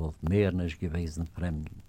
wollte mehr nicht gewesen Fremden.